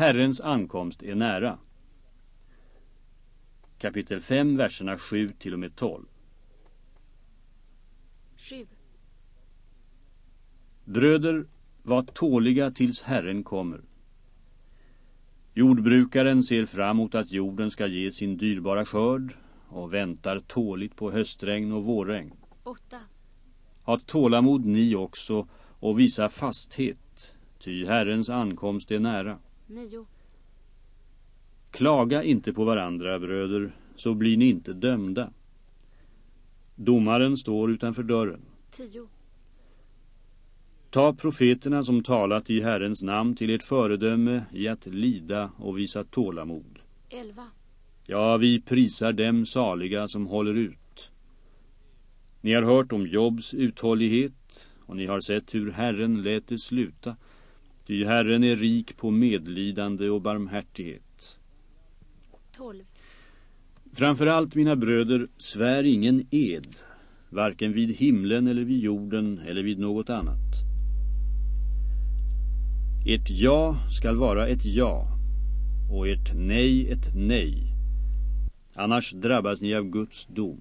Herrens ankomst är nära. Kapitel 5, verserna 7 till och med 12. 7. Bröder, var tåliga tills Herren kommer. Jordbrukaren ser fram emot att jorden ska ge sin dyrbara skörd och väntar tåligt på höstregn och vårregn. 8. Ha tålamod ni också och visa fasthet, ty Herrens ankomst är nära. 9. Klaga inte på varandra, bröder, så blir ni inte dömda. Domaren står utanför dörren. 10. Ta profeterna som talat i Herrens namn till ert föredöme i att lida och visa tålamod. 11. Ja, vi prisar dem saliga som håller ut. Ni har hört om Jobs uthållighet och ni har sett hur Herren lät det sluta. Ty Herren är rik på medlidande och barmhärtighet. 12. Framförallt, mina bröder, svär ingen ed, varken vid himlen eller vid jorden eller vid något annat. Ert ja skall vara ett ja och ert nej ett nej. Annars drabbas ni av Guds dom.